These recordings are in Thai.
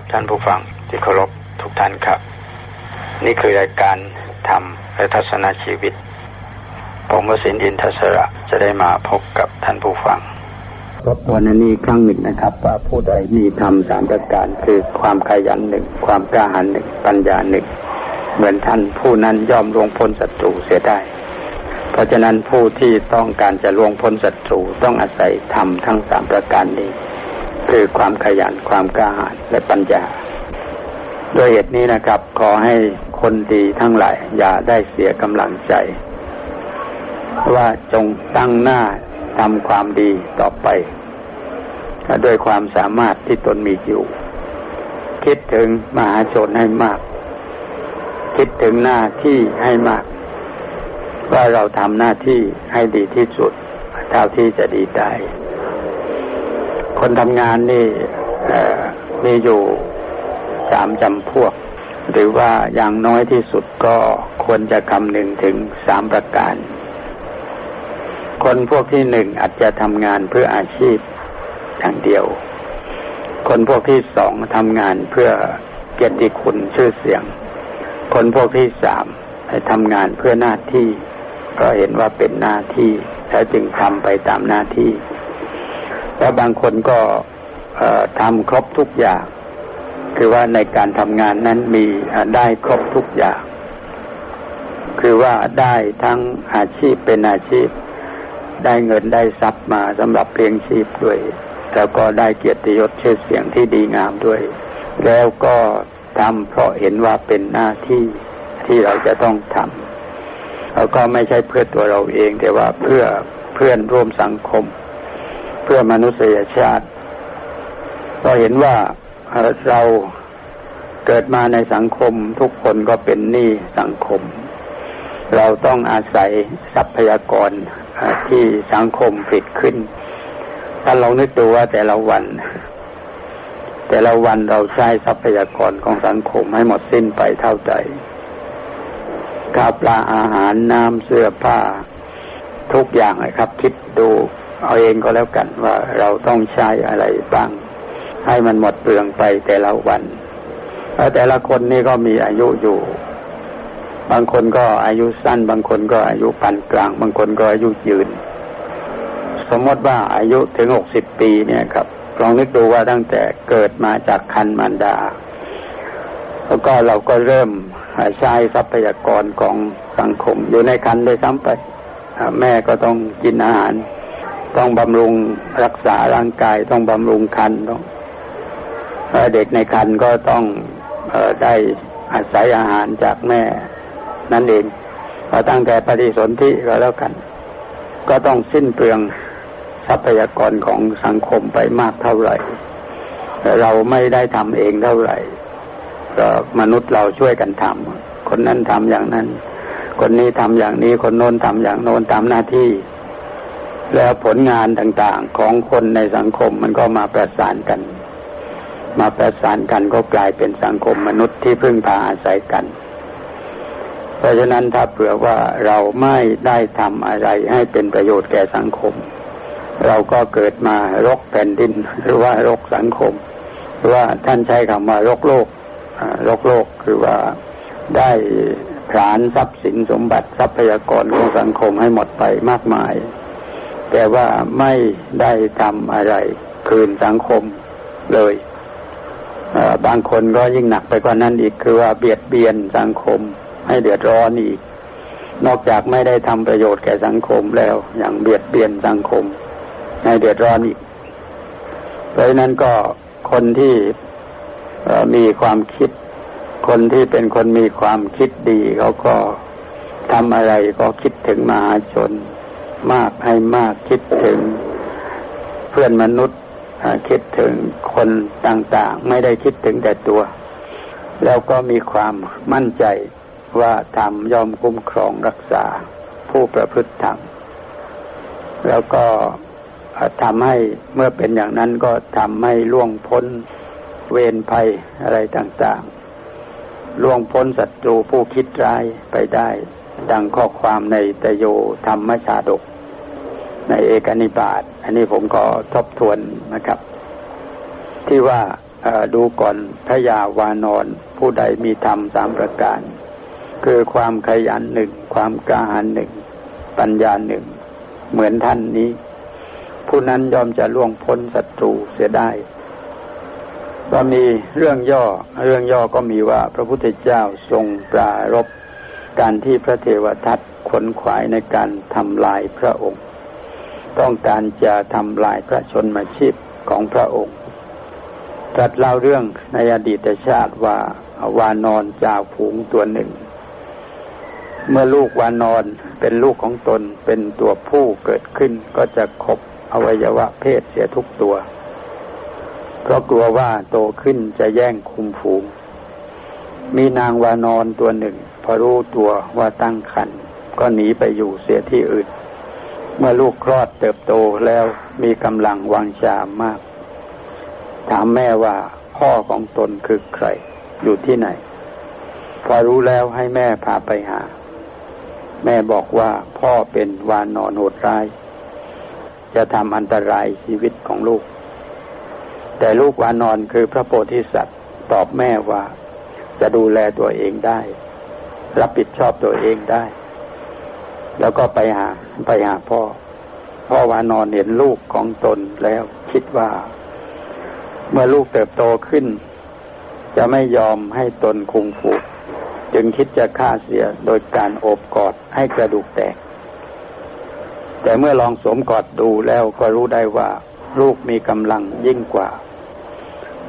วัสดีครับท่านผู้ฟังที่เคารพทุกท่านครับ นี่คือรายการธรรมและทัศนชีวิต ผมวสินอินทศระจะได้มาพบกับท่านผู้ฟังทบทวนอันนี้ครั้งหนึ่งนะครับ ว่าผู้ใดมีธรรมสามประการคือความขยันหนึ่งความกล้าหาญหนึ่งปัญญาหนึ่งเหมือนท่านผู้นั้นย่อมลวงพ้นศัตรูเสียได้ เพราะฉะนั้นผู้ที่ต้องการจะลวงพ้นศัตรูต้องอาศัยธรรมทั้งสามประการนี้ คือความขยันความกล้าหาญและปัญญาด้วยเหตุนี้นะครับ ขอให้คนดีทั้งหลาย อย่าได้เสียกำลังใจ ว่าจงตั้งหน้าทำความดีต่อไปด้วยความสามารถที่ตนมีอยู่ คิดถึงมหาชนให้มาก คิดถึงหน้าที่ให้มาก ว่าเราทำหน้าที่ให้ดีที่สุด เท่าที่จะดีได้ คนทำงานนี่มีอยู่สามจำพวก หรือว่าอย่างน้อยที่สุดก็ควรจะคำนึงถึงสามประการ คนพวกที่หนึ่งอาจจะทำงานเพื่ออาชีพอย่างเดียว คนพวกที่สองทำงานเพื่อเกียรติคุณชื่อเสียง คนพวกที่สามให้ทำงานเพื่อหน้าที่ก็เห็นว่าเป็นหน้าที่แล้วจึงทำไปตามหน้าที่ แล้วบางคนก็ทำครบทุกอย่าง คือว่าในการทำงานนั้นมีได้ครบทุกอย่าง คือว่าได้ทั้งอาชีพเป็นอาชีพ ได้เงินได้ทรัพย์มาสำหรับเลี้ยงชีพด้วย แล้วก็ได้เกียรติยศชื่อเสียงที่ดีงามด้วย แล้วก็ทำเพราะเห็นว่าเป็นหน้าที่ที่เราจะต้องทำแล้วก็ไม่ใช่เพื่อตัวเราเอง แต่ว่าเพื่อเพื่อนร่วมสังคม พื่อมนุษยชาติ ก็เห็นว่าเราเกิดมาในสังคมทุกคนก็เป็นหนี้สังคม เราต้องอาศัยทรัพยากรที่สังคมผิดขึ้น ถ้าเรานึกดูว่าแต่ละวัน แต่ละวันเราใช้ทรัพยากรของสังคมให้หมดสิ้นไปเท่าใจข้าวปลาอาหารน้ำเสื้อผ้า ทุกอย่างเลยครับ คิดดู เอาเองก็แล้วกันว่าเราต้องใช้อะไรบ้าง ให้มันหมดเปลืองไปแต่ละวันแล้วแต่ละคนนี่ก็มีอายุอยู่ บางคนก็อายุสั้น บางคนก็อายุปานกลาง บางคนก็อายุยืน สมมติว่าอายุถึงหกสิบปีเนี่ยครับลองนึกดูว่าตั้งแต่เกิดมาจากคันมารดา แล้วก็เราก็เริ่มใช้ทรัพยากรของสังคมอยู่ในคันโดยซ้ำไป แม่ก็ต้องกินอาหาร ต้องบำรุงรักษาร่างกายต้องบำรุงคันต้องเด็กในครรภ์ก็ต้องออได้อาศัยอาหารจากแม่ นั่นเองพอตั้งแต่ปฏิสนธิก็แล้วกัน ก็ต้องสิ้นเปลืองทรัพยากรของสังคมไปมากเท่าไหร่เราไม่ได้ทำเองเท่าไหร่ก็มนุษย์เราช่วยกันทำคนนั้นทำอย่างนั้น คนนี้ทำอย่างนี้คนโน้นทำอย่างโน้นตามหน้าที่ แล้วผลงานต่างๆของคนในสังคมมันก็มาประสานกัน มาประสานกันก็กลายเป็นสังคมมนุษย์ที่พึ่งพาอาศัยกัน เพราะฉะนั้นถ้าเผื่อว่าเราไม่ได้ทำอะไรให้เป็นประโยชน์แก่สังคม เราก็เกิดมารกแผ่นดินหรือว่ารกสังคมหรือว่าท่านใช้คำว่ารกโลกรกโลกคือว่าได้ผลานทรัพย์สินสมบัติทรัพยากรของสังคมให้หมดไปมากมาย แต่ว่าไม่ได้ทำอะไร คืนสังคมเลยบางคนก็ยิ่งหนักไปกว่านั้นอีกคือว่าเบียดเบียนสังคม ให้เดือดร้อนอีก นอกจากไม่ได้ทำประโยชน์แก่สังคมแล้วอย่างเบียดเบียนสังคม ให้เดือดร้อนอีกเพราะนั้นก็คนที่มีความคิด คนที่เป็นคนมีความคิดดีเขาก็ทำอะไรก็คิดถึงมหาชน มากให้มากคิดถึง เพื่อนมนุษย์คิดถึงคนต่างๆ ไม่ได้คิดถึงแต่ตัว แล้วก็มีความมั่นใจว่าธรรมยอมคุ้มครองรักษาผู้ประพฤติธรรมแล้วก็ทำให้เมื่อเป็นอย่างนั้นก็ทำให้ล่วงพ้นเวรภัยอะไรต่างๆ ล่วงพ้นศัตรูผู้คิดร้ายไปได้ ดังข้อความในตโยธรรมชาดก ในเอกนิบาตอันนี้ผมก็ทบทวนนะครับ ที่ว่าดูก่อนพระยาวานอนผู้ใดมีธรรมสามประการ คือความขยันหนึ่ง ความกล้าหาญหนึ่ง ปัญญาหนึ่ง เหมือนท่านนี้ ผู้นั้นยอมจะล่วงพ้นศัตรูเสียได้ก็มีเรื่องย่อ เรื่องย่อก็มีว่าพระพุทธเจ้าทรงปรารบ การที่พระเทวทัตขนขวายในการทำลายพระองค์ ต้องการจะทำลายพระชนมาชีพของพระองค์ตรัสเล่าเรื่องในอดีตชาติว่าวานอนจ่ากฝูงตัวหนึ่ง เมื่อลูกวานอนเป็นลูกของตนเป็นตัวผู้เกิดขึ้นก็จะขบอวัยวะเพศเสียทุกตัว เพราะกลัวว่าโตขึ้นจะแย่งคุมฝูง มีนางวานอนตัวหนึ่ง พอรู้ตัวว่าตั้งครรภ์ก็หนีไปอยู่เสียที่อื่น เมื่อลูกคลอดเติบโตแล้วมีกำลังวางชามาก ถามแม่ว่าพ่อของตนคือใคร อยู่ที่ไหน พอรู้แล้วให้แม่พาไปหา แม่บอกว่าพ่อเป็นวานอนโหดร้าย จะทำอันตรายชีวิตของลูก แต่ลูกวานอนคือพระโพธิสัตว์ ตอบแม่ว่าจะดูแลตัวเองได้ รับผิดชอบตัวเองได้ แล้วก็ไปหาไปหาพ่อ พ่อวานอนเห็นลูกของตนแล้วคิดว่า เมื่อลูกเติบโตขึ้น จะไม่ยอมให้ตนคุมฝูก จึงคิดจะฆ่าเสียโดยการโอบกอดให้กระดูกแตก แต่เมื่อลองสวมกอดดูแล้วก็รู้ได้ว่า ลูกมีกำลังยิ่งกว่า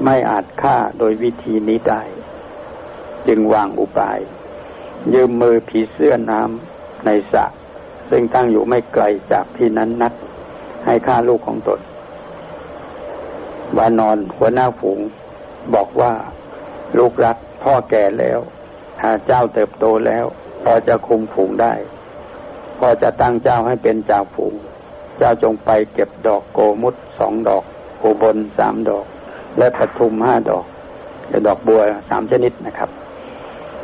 ไม่อาจฆ่าโดยวิธีนี้ได้ จึงวางอุบาย ยืมมือผีเสื้อน้ำในสระซึ่งตั้งอยู่ไม่ไกลจากที่นั้นนักให้ฆ่าลูกของตนวานอนหัวหน้าฝูง บอกว่าลูกรักพ่อแก่แล้วหาเจ้าเติบโตแล้ว พอจะคุมฝูงได้ พอจะตั้งเจ้าให้เป็นจ่าฝูง เจ้าจงไปเก็บดอกโกมุดสองดอกโกบนสามดอก และปทุมห้าดอกและดอกบัวสามชนิดนะครับ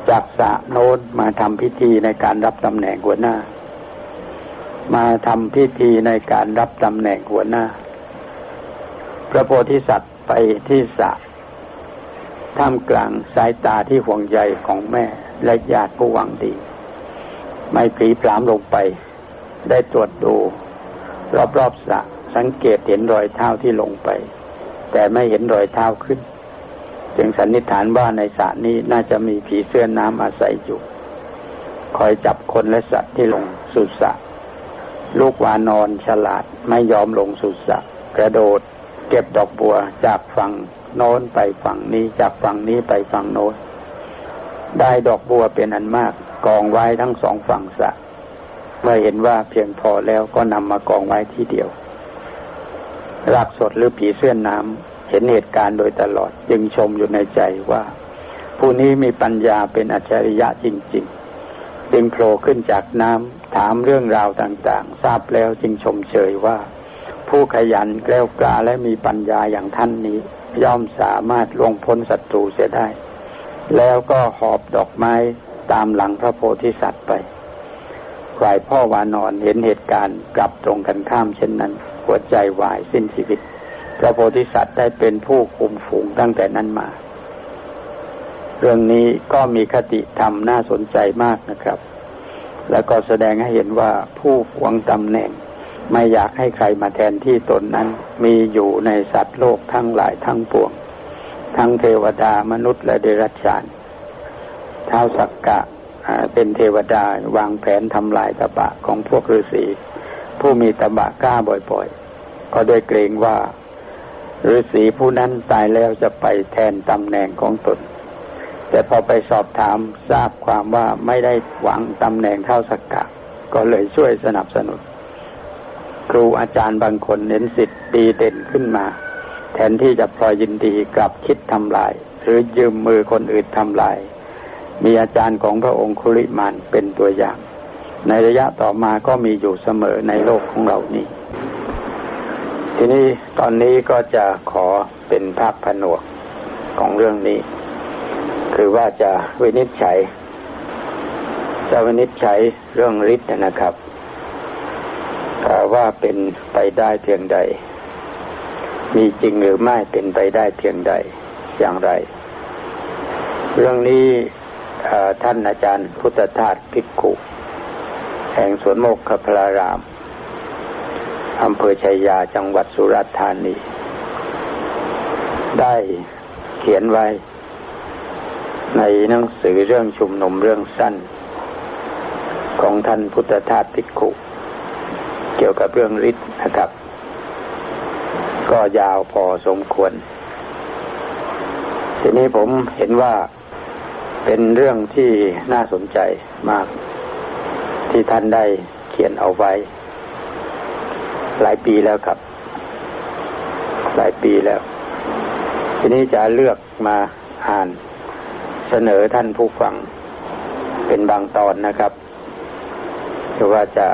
จากสะโน้นมาทำพิธีในการรับตำแหน่งหัวหน้า มาทำพิธีในการรับตำแหน่งหัวหน้า พระโพธิสัตว์ไปที่สะท่ามกลางสายตาที่ห่วงใยของแม่และญาติผู้หวังดี ไม่ผลีพรามลงไป ได้ตรวจดู รอบๆสะสังเกตเห็นรอยเท้าที่ลงไป แต่ไม่เห็นรอยเท้าขึ้น จึงสันนิษฐานว่าในสระนี้น่าจะมีผีเสื้อน้ำอาศัยอยู่ คอยจับคนและสัตว์ที่ลงสุสระลูกวานอนฉลาดไม่ยอมลงสุสระกระโดด เก็บดอกบัวจากฝั่งโน้นไปฝั่งนี้จากฝั่งนี้ไปฝั่งโน้น ได้ดอกบัวเป็นอันมาก กองไว้ทั้งสองฝั่งสระเมื่อเห็นว่าเพียงพอแล้วก็นำมากองไว้ที่เดียวรากสดหรือผีเสื้อน้ำ เห็นเหตุการณ์โดยตลอด จึงชมอยู่ในใจว่า ผู้นี้มีปัญญาเป็นอัจฉริยะจริง ๆ จึงโผล่ขึ้นจากน้ำถามเรื่องราวต่างๆ ทราบแล้วจึงชมเชยว่า ผู้ขยันแกล้วกล้าและมีปัญญาอย่างท่านนี้ ย่อมสามารถลงพ้นศัตรูเสียได้ แล้วก็หอบดอกไม้ตามหลังพระโพธิสัตว์ไปฝ่ายพ่อวานอนเห็นเหตุการณ์กลับตรงกันข้ามเช่นนั้น หัวใจวายสิ้นชีวิต พระโพธิสัตว์ได้เป็นผู้คุมฝูงตั้งแต่นั้นมา เรื่องนี้ก็มีคติธรรมน่าสนใจมากนะครับ แล้วก็แสดงให้เห็นว่าผู้หวงตำแหน่ง ไม่อยากให้ใครมาแทนที่ตนนั้น มีอยู่ในสัตว์โลกทั้งหลายทั้งปวง ทั้งเทวดามนุษย์และเดรัจฉานเท้าสักกะเป็นเทวดาวางแผนทำลายตบะของพวกฤาษีผู้มีตบะกล้าบ่อยๆ ก็ด้วยเกรงว่า ฤาษีผู้นั้นตายแล้วจะไปแทนตำแหน่งของตน แต่พอไปสอบถามทราบความว่าไม่ได้หวังตำแหน่งเท่าสักกะ ก็เลยช่วยสนับสนุน ครูอาจารย์บางคนเน้นสิทธิ์ดีเด่นขึ้นมา แทนที่จะพลอยยินดีกลับคิดทำลาย หรือยืมมือคนอื่นทำลาย มีอาจารย์ของพระองคุริมานเป็นตัวอย่าง ในระยะต่อมาก็มีอยู่เสมอในโลกของเรานี้ ทีนี้ตอนนี้ก็จะขอเป็นภาพผนวกของเรื่องนี้ คือว่าจะวินิจฉัย จะวินิจฉัยเรื่องฤทธิ์นะครับว่าเป็นไปได้เพียงใด มีจริงหรือไม่เป็นไปได้เพียงใดอย่างไร เรื่องนี้ท่านอาจารย์พุทธทาสพิกขุ แห่งสวนโมกขพราราม อำเภอชัยยาจังหวัดสุราษฎร์ธานี ได้เขียนไว้ ในหนังสือเรื่องชุมนุมเรื่องสั้น ของท่านพุทธทาสพิกขุ เกี่ยวกับเรื่องฤทธิ์นะครับ ก็ยาวพอสมควร ทีนี้ผมเห็นว่าเป็นเรื่องที่น่าสนใจมาก ที่ท่านได้เขียนเอาไว้ หลายปีแล้วครับ หลายปีแล้ว ทีนี้จะเลือกมาอ่านเสนอท่านผู้ฟังเป็นบางตอนนะครับหรือว่าจะ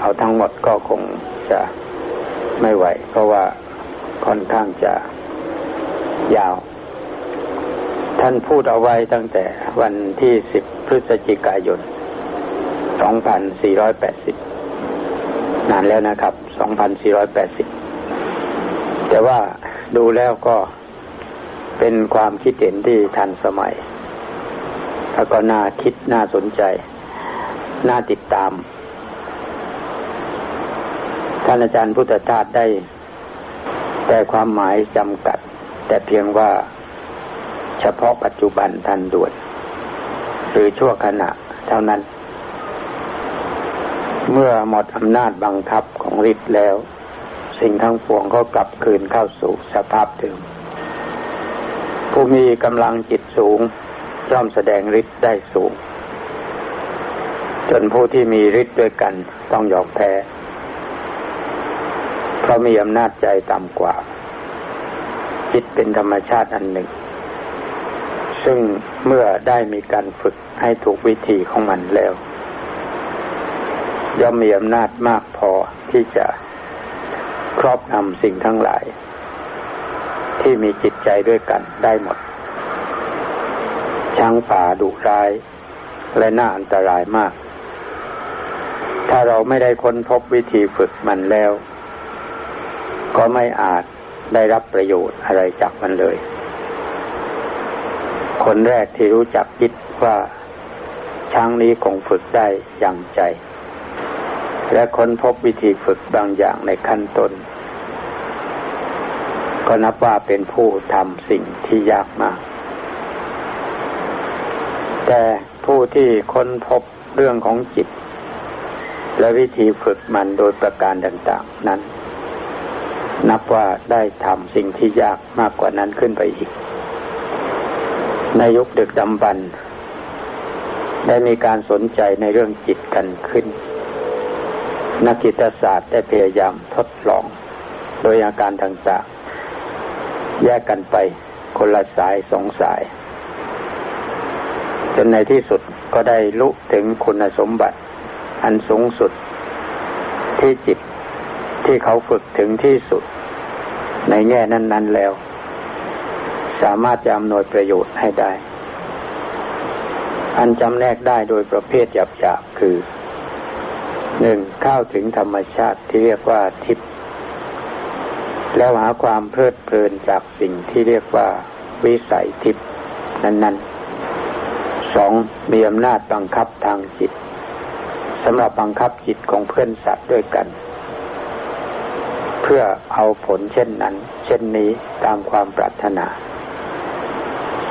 เอาทั้งหมดก็คงจะไม่ไหว เพราะว่าค่อนข้างจะยาว ท่านพูดเอาไว้ตั้งแต่วันที่สิบพฤศจิกายนสองพันสี่ร้อยแปดสิบนานแล้วนะครับ สองพันสี่ร้อยแปดสิบแต่ว่าดูแล้วก็เป็นความคิดเห็นที่ทันสมัย แล้วก็น่าคิดน่าสนใจ น่าติดตาม ท่านอาจารย์พุทธทาสได้ แต่ความหมายจำกัด แต่เพียงว่าเฉพาะปัจจุบันทันด่วน หรือชั่วขณะเท่านั้น เมื่อหมดอำนาจบังคับของฤทธิ์แล้ว สิ่งทั้งปวงก็กลับคืนเข้าสู่สภาพเดิมผู้มีกำลังจิตสูงย่อมแสดงฤทธิ์ได้สูง จนผู้ที่มีฤทธิ์ด้วยกันต้องยอมแพ้ เพราะมีอำนาจใจต่ำกว่า จิตเป็นธรรมชาติอันหนึ่ง ซึ่งเมื่อได้มีการฝึกให้ถูกวิธีของมันแล้ว ย่อมมีอำนาจมากพอที่จะครอบงำสิ่งทั้งหลาย ที่มีจิตใจด้วยกันได้หมด ช้างป่าดุร้ายและน่าอันตรายมาก ถ้าเราไม่ได้ค้นพบวิธีฝึกมันแล้ว ก็ไม่อาจได้รับประโยชน์อะไรจากมันเลย คนแรกที่รู้จักคิดว่าช้างนี้คงฝึกได้อย่างใจ และค้นพบวิธีฝึกบางอย่างในขั้นต้น ก็นับว่าเป็นผู้ทำสิ่งที่ยากมาก แต่ผู้ที่ค้นพบเรื่องของจิต และวิธีฝึกมันโดยประการต่างๆนั้น นับว่าได้ทำสิ่งที่ยากมากกว่านั้นขึ้นไปอีก ในยุคดึกดำบรรได้มีการสนใจในเรื่องจิตกันขึ้น นักจิตศาสตร์ได้พยายามทดลอง โดยอาการต่างๆ แยกกันไปคนละสายสองสาย จนในที่สุดก็ได้ลุถึงคุณสมบัติ อันสูงสุด ที่จิตที่เขาฝึกถึงที่สุด ในแง่นั้น ๆแล้ว สามารถจะอำนวยประโยชน์ให้ได้ อันจำแนกได้โดยประเภทหยาบๆคือ หนึ่งเข้าถึงธรรมชาติที่เรียกว่าทิพย์แล้วหาความเพลิดเพลินจากสิ่งที่เรียกว่าวิสัยทิพย์นั้นๆสองมีอำนาจบังคับทางจิตสำหรับบังคับจิตของเพื่อนสัตว์ด้วยกัน เพื่อเอาผลเช่นนั้น เช่นนี้ตามความปรารถนา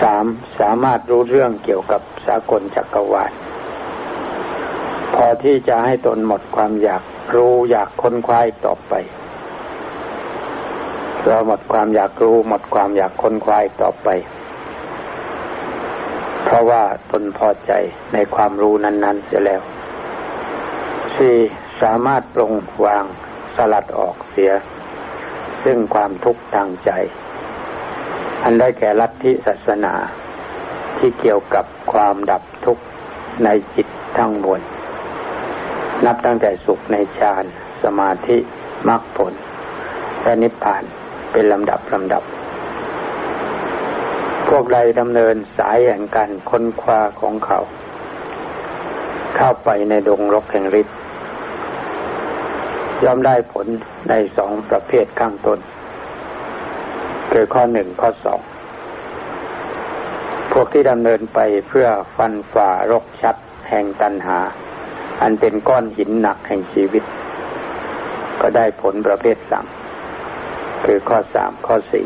สามสามารถรู้เรื่องเกี่ยวกับสากลจักรวาล พอที่จะให้ตนหมดความอยากรู้อยากค้นคว้าต่อไปเราหมดความอยากรู้หมดความอยากค้นคว้าต่อไป เพราะว่าตนพอใจในความรู้นั้น ๆ เสียแล้วสี่สามารถปรงวางสลัดออกเสีย ซึ่งความทุกข์ทางใจ อันได้แก่ลัทธิศาสนาที่เกี่ยวกับความดับทุกข์ในจิตทั้งมวล นับตั้งแต่สุขในฌานสมาธิมรรคผลและนิพพานเป็นลำดับลำดับ พวกใดดำเนินสายแห่งการค้นคว้าของเขา เข้าไปในดงรกแห่งฤทธิ์ย่อมได้ผลในสองประเภทข้างต้นคือข้อหนึ่งข้อสองพวกที่ดำเนินไปเพื่อฟันฝ่ารกชัดแห่งตันหา อันเป็นก้อนหินหนักแห่งชีวิต ก็ได้ผลประเภทสามคือข้อสามข้อสี่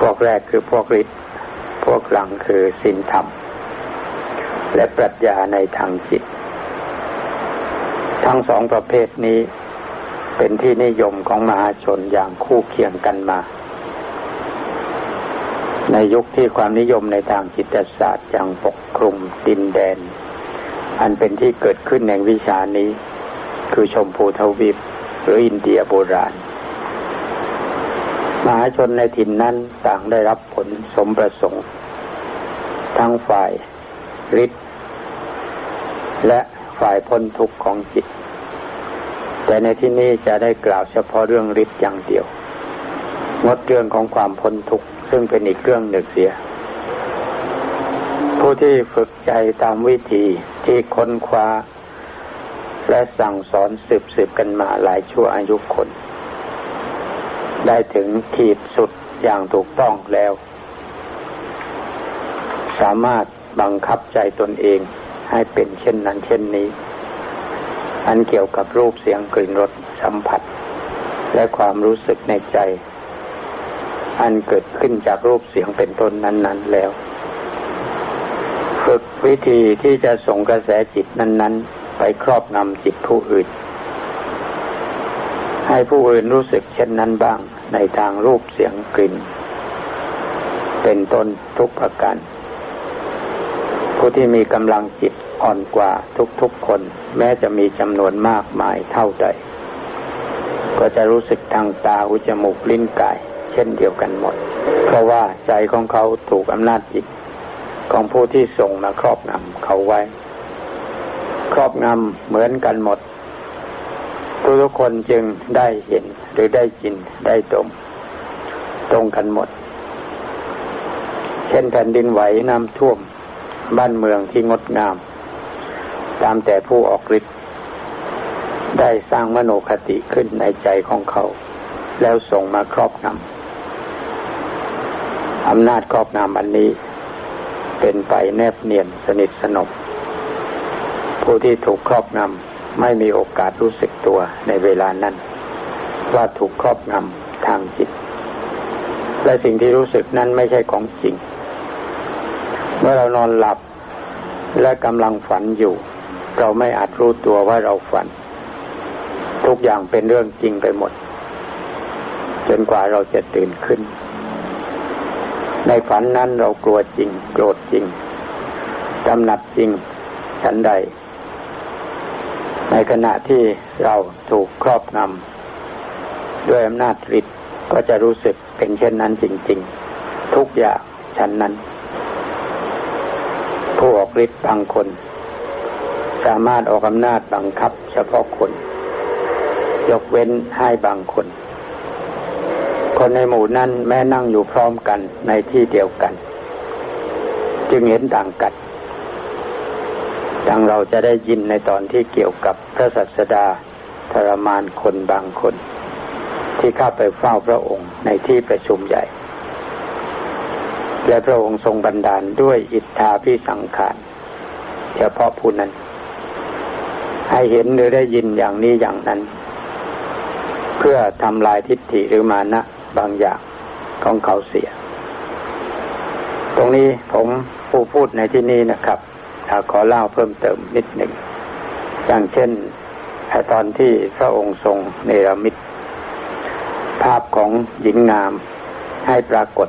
พวกแรกคือพวกฤทธิ์พวกหลังคือสินธรรม และปรัชญาในทางจิต ทั้งสองประเภทนี้เป็นที่นิยมของมหาชนอย่างคู่เคียงกันมา ในยุคที่ความนิยมในทางจิตศาสตร์ยังปกคลุมดินแดน อันเป็นที่เกิดขึ้นในวิชานี้ คือชมพูทวีปหรืออินเดียโบราณมหาชนในถิ่นนั้นต่างได้รับผลสมประสงค์ ทั้งฝ่ายฤทธิ์และฝ่ายพ้นทุกข์ของจิต แต่ในที่นี้จะได้กล่าวเฉพาะเรื่องฤทธิ์อย่างเดียวงดเรื่องของความพ้นทุกข์ซึ่งเป็นอีกเรื่องหนึ่งเสีย ผู้ที่ฝึกใจตามวิธีที่ค้นคว้า และสั่งสอนสืบสืบกันมาหลายชั่วอายุคน ได้ถึงขีดสุดอย่างถูกต้องแล้ว สามารถบังคับใจตนเองให้เป็นเช่นนั้นเช่นนี้ อันเกี่ยวกับรูปเสียงกลิ่นรสสัมผัส และความรู้สึกในใจ อันเกิดขึ้นจากรูปเสียงเป็นต้นนั้น ๆ แล้ว วิธีที่จะส่งกระแสจิตนั้น ๆ ไปครอบงำจิตผู้อื่น ให้ผู้อื่นรู้สึกเช่นนั้นบ้าง ในทางรูปเสียงกลิ่น เป็นต้นทุกประการผู้ที่มีกำลังจิตอ่อนกว่าทุกๆคน แม้จะมีจำนวนมากมายเท่าใด ก็จะรู้สึกทางตาหูจมูกลิ้นกาย เช่นเดียวกันหมด เพราะว่าใจของเขาถูกอำนาจจิต ของผู้ที่ส่งมาครอบงำเขาไว้ ครอบงำเหมือนกันหมด ทุกคนจึงได้เห็นหรือได้กินได้ดมตรงกันหมด เช่นแผ่นดินไหวน้ำท่วม บ้านเมืองที่งดงาม ตามแต่ผู้ออกฤทธิ์ได้สร้างมโนคติขึ้นในใจของเขา แล้วส่งมาครอบงำอำนาจครอบงำอันนี้ เป็นไปแนบเนียนสนิทสนมผู้ที่ถูกครอบงำไม่มีโอกาสรู้สึกตัวในเวลานั้น ว่าถูกครอบงำทางจิต และสิ่งที่รู้สึกนั้นไม่ใช่ของจริง เมื่อเรานอนหลับและกำลังฝันอยู่ เราไม่อาจรู้ตัวว่าเราฝัน ทุกอย่างเป็นเรื่องจริงไปหมด จนกว่าเราจะตื่นขึ้น ในฝันนั้นเรากลัวจริง โกรธจริงกำหนัดจริงฉันใด ในขณะที่เราถูกครอบงำด้วยอำนาจฤทธิ์ก็จะรู้สึกเป็นเช่นนั้นจริง ๆ ทุกอย่างฉันนั้น ผู้ออกฤทธิ์บางคน สามารถออกอำนาจบังคับเฉพาะคน ยกเว้นให้บางคน คนในหมู่นั้นแม้นั่งอยู่พร้อมกันในที่เดียวกัน จึงเห็นต่างกันดังเราจะได้ยินในตอนที่เกี่ยวกับพระสัสดาทรมานคนบางคน ที่เข้าไปเฝ้าพระองค์ในที่ประชุมใหญ่ และพระองค์ทรงบันดาลด้วยอิทธาพิสังขารเฉพาะผู้นั้น ให้เห็นหรือได้ยินอย่างนี้อย่างนั้น เพื่อทำลายทิฏฐิหรือมานะ บางอย่างของเขาเสีย ตรงนี้ผมผู้พูดในที่นี้นะครับขอเล่าเพิ่มเติมนิดหนึ่ง อย่างเช่นตอนที่พระองค์ทรงเนรมิตภาพของหญิงงามให้ปรากฏ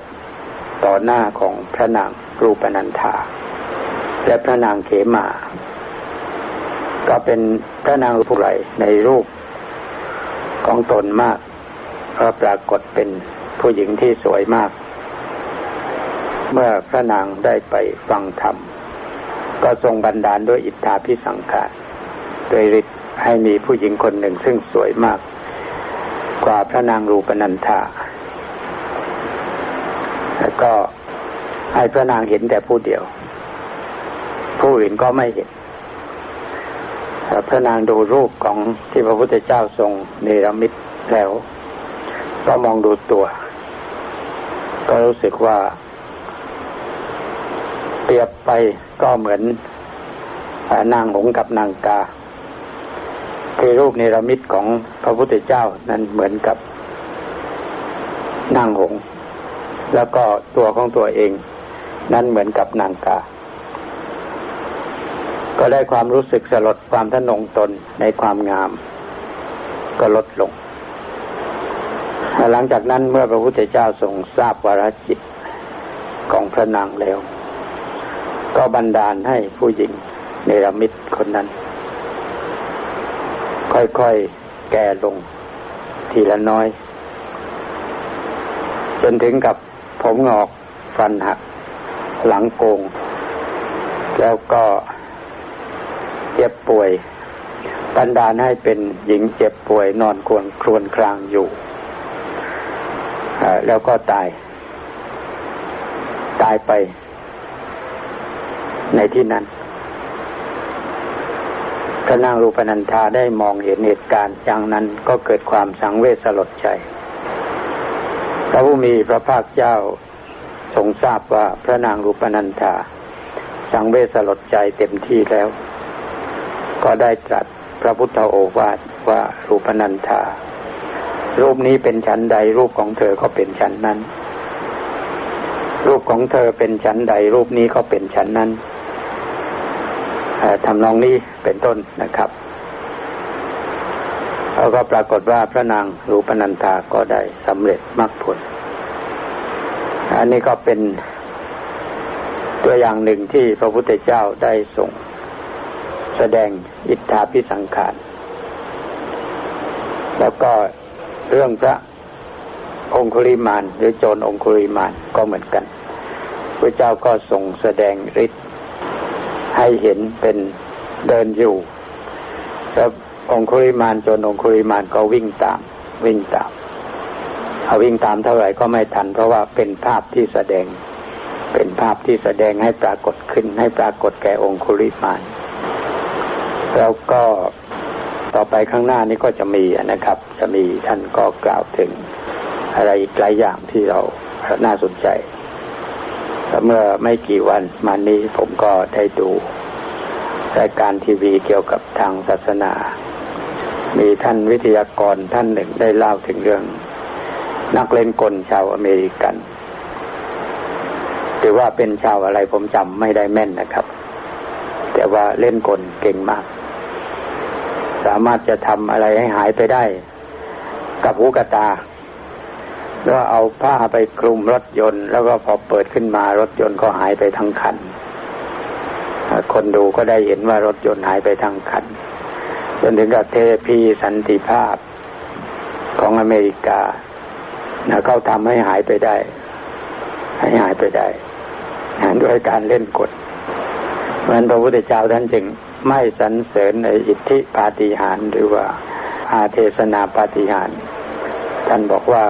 ต่อหน้าของพระนางรูปนันธาและพระนางเขมา ก็เป็นพระนางผู้ไรในรูปของตนมาก ก็ปรากฏเป็นผู้หญิงที่สวยมาก เมื่อพระนางได้ไปฟังธรรม ก็ทรงบันดาลด้วยอิทธาพิสังขารโดยฤทธิ์ให้มีผู้หญิงคนหนึ่งซึ่งสวยมาก กว่าพระนางรูปนันธาแล้วก็ให้พระนางเห็นแต่ผู้เดียว ผู้อื่นก็ไม่เห็นพระนางดูรูปของที่พระพุทธเจ้าทรงเนรมิตแล้ว ก็มองดูตัว ก็รู้สึกว่า เปรียบไปก็เหมือนนางหงกับนางกา คือรูปเนรมิตของพระพุทธเจ้านั้นเหมือนกับนางหง แล้วก็ตัวของตัวเอง นั้นเหมือนกับนางกา ก็ได้ความรู้สึกสลดความทนงตนในความงาม ก็ลดลง หลังจากนั้นเมื่อพระพุทธเจ้าทรงทราบวรจิตของพระนางแล้ว ก็บันดาลให้ผู้หญิงเนรมิตคนนั้น ค่อยๆแก่ลงทีละน้อย จนถึงกับผมงอกฟันหัก หลังโกง แล้วก็เจ็บป่วยบันดาลให้เป็นหญิงเจ็บป่วยนอนควรครวนครางอยู่ แล้วก็ตาย ตายไป ในที่นั้นพระนางรูปนันธาได้มองเห็นเหตุการณ์จังนั้นก็เกิดความสังเวชสลดใจ พระผู้มีพระภาคเจ้าทรงทราบว่าพระนางรูปนันธาสังเวชสลดใจเต็มที่แล้ว ก็ได้ตรัสพระพุทธโอวาทว่ารูปนันธา รูปนี้เป็นชั้นใด รูปของเธอก็เป็นชั้นนั้น รูปของเธอเป็นชั้นใด รูปนี้ก็เป็นชั้นนั้นทำนองนี้เป็นต้นนะครับแล้วก็ปรากฏว่าพระนางรูปนันทาก็ได้สำเร็จมรรคผล อันนี้ก็เป็นตัวอย่างหนึ่งที่พระพุทธเจ้าได้ส่งแสดงอิทธาพิสังขาร แล้วก็ เรื่องพระองคุริมาน หรือโจรองคุริมานก็เหมือนกันพระเจ้าก็ส่งแสดงฤทธิ์ให้เห็นเป็นเดินอยู่แล้วองคุริมานโจนองคุริมานก็วิ่งตาม วิ่งตามเอาวิ่งตามเท่าไหร่ก็ไม่ทัน เพราะว่าเป็นภาพที่แสดง เป็นภาพที่แสดงให้ปรากฏขึ้นให้ปรากฏแก่องคุริมาน แล้วก็ ต่อไปข้างหน้านี้ก็จะมีนะครับ จะมีท่านก็กล่าวถึง อะไรหลายอย่างที่เราน่าสนใจเมื่อไม่กี่วันมานี้ผมก็ได้ดูรายการทีวีเกี่ยวกับทางศาสนา มีท่านวิทยากรท่านหนึ่งได้เล่าถึงเรื่อง นักเล่นกลชาวอเมริกันถือว่าเป็นชาวอะไรผมจำไม่ได้แม่นนะครับ แต่ว่าเล่นกลเก่งมาก สามารถจะทำอะไรให้หายไปได้ กับหูกตา แล้วเอาผ้าไปคลุมรถยนต์ แล้วก็พอเปิดขึ้นมารถยนต์ก็หายไปทั้งคัน คนดูก็ได้เห็นว่ารถยนต์หายไปทั้งคัน จนถึงกับเทพีสันติภาพของอเมริกานะเขาทำให้หายไปได้ ให้หายไปได้ด้วยการเล่นกฎเหมือนพระพุทธเจ้าท่านจึง ไม่สรรเสริญในอิทธิปาฏิหาริย์หรือว่าอาเทศนาปาฏิหาริย์ท่านบอกว่า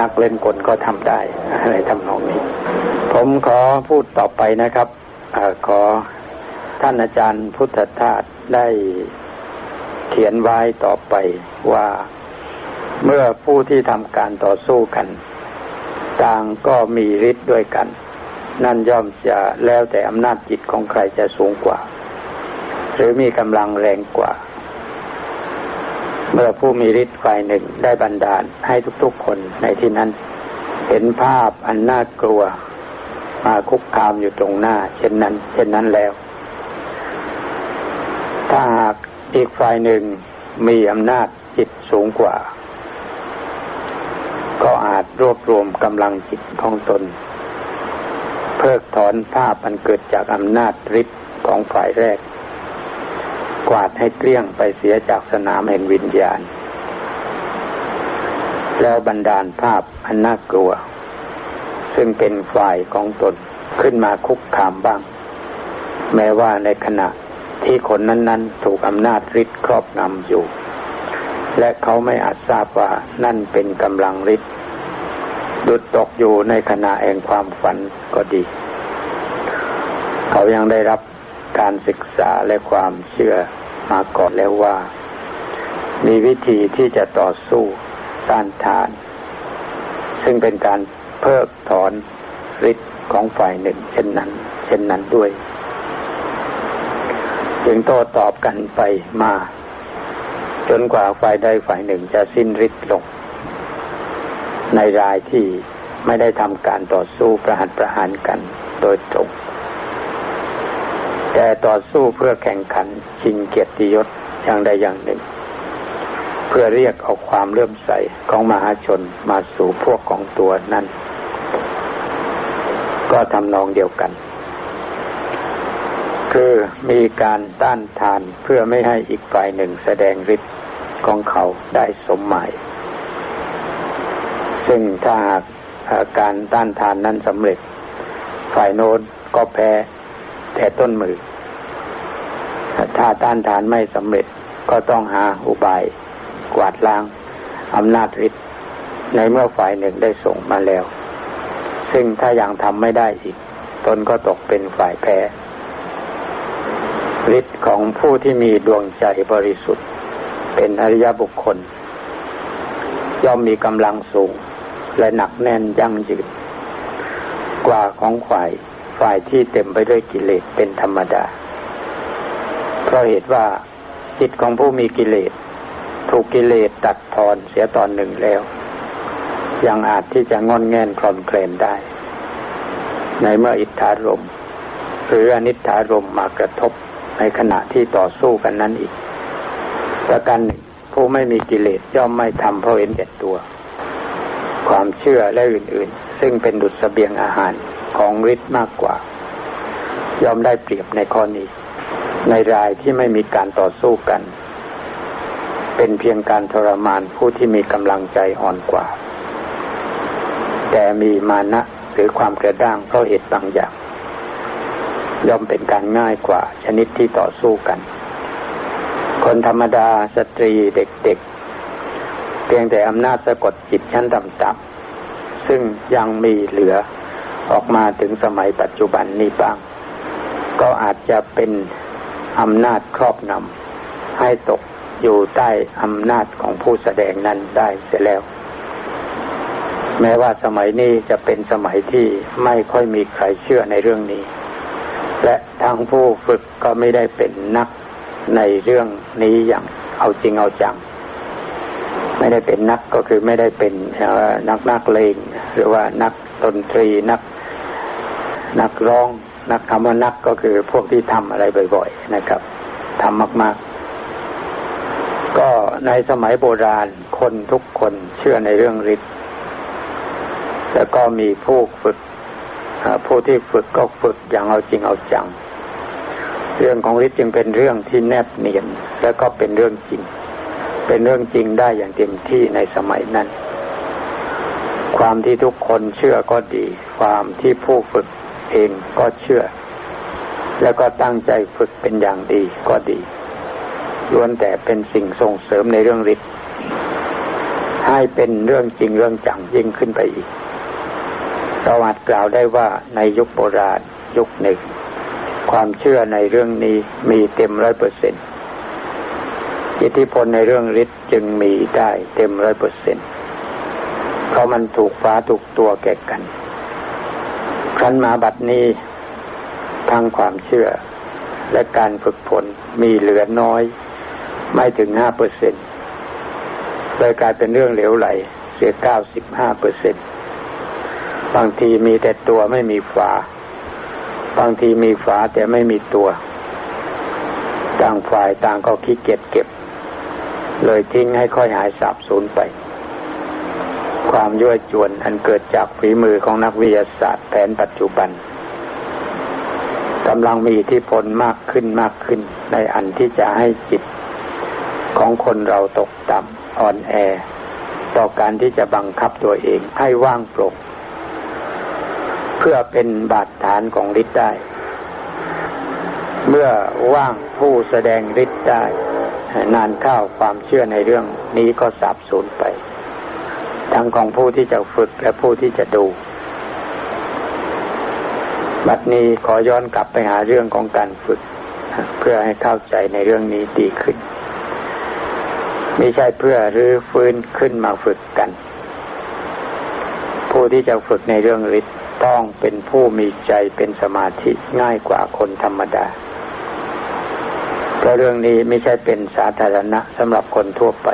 นักเล่นกลก็ทำได้อะไรทำนองนี้ ผมขอพูดต่อไปนะครับอขอท่านอาจารย์พุทธทาสได้เขียนไว้ต่อไปว่าเมื่อผู้ที่ทำการต่อสู้กัน ต่างก็มีฤทธิ์ด้วยกัน นั่นย่อมจะแล้วแต่อำนาจจิตของใครจะสูงกว่า หรือมีกำลังแรงกว่า เมื่อผู้มีฤทธิ์ฝ่ายหนึ่งได้บันดาลให้ทุกๆคนในที่นั้น เห็นภาพอันน่ากลัว มาคุกคามอยู่ตรงหน้า เช่นนั้น เช่นนั้นแล้ว ถ้าหากอีกฝ่ายหนึ่งมีอำนาจจิตสูงกว่า ก็อาจรวบรวมกำลังจิตของตน เพิกถอนภาพอันเกิดจากอำนาจฤทธิ์ของฝ่ายแรก กวาดให้เกลี้ยงไปเสียจากสนามแห่งวิญญาณ แล้วบันดาลภาพอันน่ากลัว ซึ่งเป็นฝ่ายของตนขึ้นมาคุกคามบ้าง แม้ว่าในขณะที่คนนั้น ๆ ถูกอำนาจฤทธิ์ครอบงำอยู่ และเขาไม่อาจทราบว่านั่นเป็นกำลังฤทธิ์ดุดตกอยู่ในขณะแห่งความฝันก็ดี เขายังได้รับ การศึกษาและความเชื่อมาก่อนแล้วว่า มีวิธีที่จะต่อสู้ต้านทาน ซึ่งเป็นการเพิกถอนฤทธิ์ของฝ่ายหนึ่ง เช่นนั้น เช่นนั้นด้วย จึงโต้ตอบกันไปมา จนกว่าฝ่ายใดฝ่ายหนึ่งจะสิ้นฤทธิ์ลง ในรายที่ไม่ได้ทำการต่อสู้ประหัตประหารกันโดยตรง แต่ต่อสู้เพื่อแข่งขันชิงเกียรติยศอย่างใดอย่างหนึ่ง เพื่อเรียกเอาความเลื่อมใสของมหาชนมาสู่พวกของตัวนั้น ก็ทำนองเดียวกัน คือมีการต้านทานเพื่อไม่ให้อีกฝ่ายหนึ่งแสดงฤทธิ์ของเขาได้สมหมาย ซึ่งถ้าหากการต้านทานนั้นสำเร็จ ฝ่ายโน้นก็แพ้ แต่ต้นมือ ถ้าต้านทานไม่สำเร็จก็ต้องหาอุบายกวาดล้างอำนาจฤทธิ์ในเมื่อฝ่ายหนึ่งได้ส่งมาแล้ว ซึ่งถ้ายังทำไม่ได้อีก ตนก็ตกเป็นฝ่ายแพ้ฤทธิ์ของผู้ที่มีดวงใจบริสุทธิ์ เป็นอริยบุคคล ย่อมมีกำลังสูง และหนักแน่นยั่งยืนกว่าของฝ่าย ฝ่ายที่เต็มไปด้วยกิเลสเป็นธรรมดา เพราะเหตุว่าจิตของผู้มีกิเลส ถูกกิเลสตัดทอนเสียตอนหนึ่งแล้ว ยังอาจที่จะงอนแงนคลอนเคลนได้ ในเมื่ออิทธารมหรืออนิถารมมากระทบในขณะที่ต่อสู้กันนั้นอีกประการหนึ่งผู้ไม่มีกิเลสย่อมไม่ทำเพราะเห็นแก่ตัว ความเชื่อและอื่นๆ ซึ่งเป็นดุจเสบียงอาหาร ของฤทธิ์มากกว่า ยอมได้เปรียบในข้อนี้ ในรายที่ไม่มีการต่อสู้กัน เป็นเพียงการทรมานผู้ที่มีกำลังใจอ่อนกว่า แต่มีมานะหรือความกระด้างเพราะเหตุบางอย่าง ย่อมเป็นการง่ายกว่า ชนิดที่ต่อสู้กัน คนธรรมดาสตรีเด็กๆ เพียงแต่อำนาจสะกดจิตชั้นต่ำๆซึ่งยังมีเหลือ ออกมาถึงสมัยปัจจุบันนี้บ้าง ก็อาจจะเป็นอำนาจครอบนำให้ตกอยู่ใต้อำนาจของผู้แสดงนั้นได้เสียแล้ว แม้ว่าสมัยนี้จะเป็นสมัยที่ไม่ค่อยมีใครเชื่อในเรื่องนี้ และทางผู้ฝึกก็ไม่ได้เป็นนักในเรื่องนี้อย่างเอาจริงเอาจัง ไม่ได้เป็นนักก็คือไม่ได้เป็นนักนักเลงหรือว่านักดนตรีนัก นักร้อง นักคำว่านักก็คือพวกที่ทำอะไรบ่อยๆนะครับทำมากๆ ก็ในสมัยโบราณคนทุกคนเชื่อในเรื่องฤทธิ์แล้วก็มีผู้ฝึกผู้ที่ฝึกก็ฝึกอย่างเอาจริงเอาจัง เรื่องของฤทธิ์จึงเป็นเรื่องที่แนบเนียนแล้วก็เป็นเรื่องจริง เป็นเรื่องจริงได้อย่างเต็มที่ในสมัยนั้นความที่ทุกคนเชื่อก็ดี ความที่ผู้ฝึก เองก็เชื่อ แล้วก็ตั้งใจฝึกเป็นอย่างดีก็ดีล้วนแต่เป็นสิ่งส่งเสริมในเรื่องฤทธิ์ให้เป็นเรื่องจริงเรื่องจังยิ่งขึ้นไปอีกเราอาจกล่าวได้ว่าในยุคโบราณยุคหนึ่ง ความเชื่อในเรื่องนี้มีเต็มร้อยเปอร์เซ็นต์อิทธิพลในเรื่องฤทธิ์จึงมีได้เต็มร้อยเปอร์เซ็นเพราะมันถูกฟ้าถูกตัวแก่กัน ครั้นมาบัดนี้ทางความเชื่อและการฝึกฝนมีเหลือน้อย ไม่ถึงห้าเปอร์เซ็นต์เลยกลายเป็นเรื่องเหลวไหล เสียเก้าสิบห้าเปอร์เซ็นต์บางทีมีแต่ตัวไม่มีฝา บางทีมีฝาแต่ไม่มีตัว ต่างฝ่ายต่างก็ขี้เกียจเก็บ เลยทิ้งให้ค่อยหายสาบสูญไป ความยั่วจวนอันเกิดจากฝีมือของนักวิทยาศาสตร์แผนปัจจุบันกำลังมีอิทธิพลมากขึ้นมากขึ้น ในอันที่จะให้จิตของคนเราตกต่ำอ่อนแอ ต่อการที่จะบังคับตัวเองให้ว่างโปร่งเพื่อเป็นบาดฐานของฤทธิ์ได้ เมื่อว่างผู้แสดงฤทธิ์ได้ นานเข้าความเชื่อในเรื่องนี้ก็สับสูญไป ทั้งของผู้ที่จะฝึกและผู้ที่จะดู บัดนี้ขอย้อนกลับไปหาเรื่องของการฝึก เพื่อให้เข้าใจในเรื่องนี้ดีขึ้น ไม่ใช่เพื่อรื้อฟื้นขึ้นมาฝึกกัน ผู้ที่จะฝึกในเรื่องฤทธิ์ต้องเป็นผู้มีใจเป็นสมาธิง่ายกว่าคนธรรมดาเพราะเรื่องนี้ไม่ใช่เป็นสาธารณะสำหรับคนทั่วไป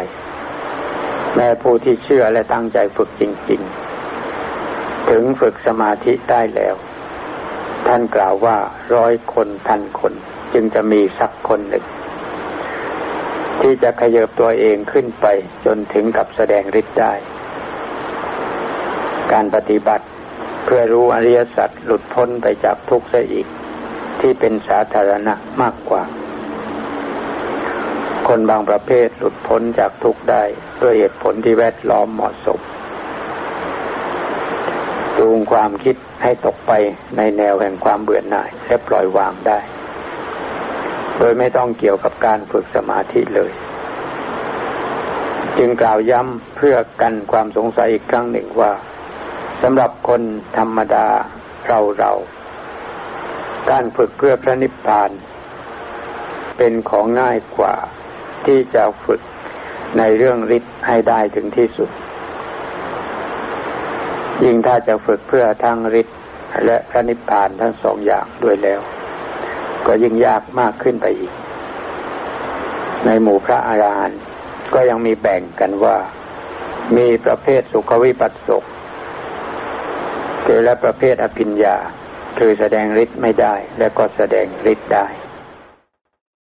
แม้ผู้ที่เชื่อและตั้งใจฝึกจริง ๆ ถึงฝึกสมาธิได้แล้ว ท่านกล่าวว่าร้อยคนพันคน จึงจะมีสักคนหนึ่ง ที่จะขยบตัวเองขึ้นไปจนถึงกับแสดงฤทธิ์ได้ การปฏิบัติเพื่อรู้อริยสัจหลุดพ้นไปจากทุกข์ซะอีก ที่เป็นสาธารณะมากกว่า คนบางประเภทหลุดพ้นจากทุกข์ได้ด้วยเหตุผลที่แวดล้อมเหมาะสมจูงความคิดให้ตกไปในแนวแห่งความเบื่อหน่ายและปล่อยวางได้ โดยไม่ต้องเกี่ยวกับการฝึกสมาธิเลย จึงกล่าวย้ำเพื่อกันความสงสัยอีกครั้งหนึ่งว่าสำหรับคนธรรมดาเราเรา การฝึกเพื่อพระนิพพาน เป็นของง่ายกว่า ที่จะฝึกในเรื่องฤทธิ์ให้ได้ถึงที่สุด ยิ่งถ้าจะฝึกเพื่อทั้งฤทธิ์และพระนิพพานทั้งสองอย่างด้วยแล้ว ก็ยิ่งยากมากขึ้นไปอีก ในหมู่พระอาหารหันต์ก็ยังมีแบ่งกันว่ามีประเภทสุขวิปัสสกคือและประเภทอภิญญา คือแสดงฤทธิ์ไม่ได้ และก็แสดงฤทธิ์ได้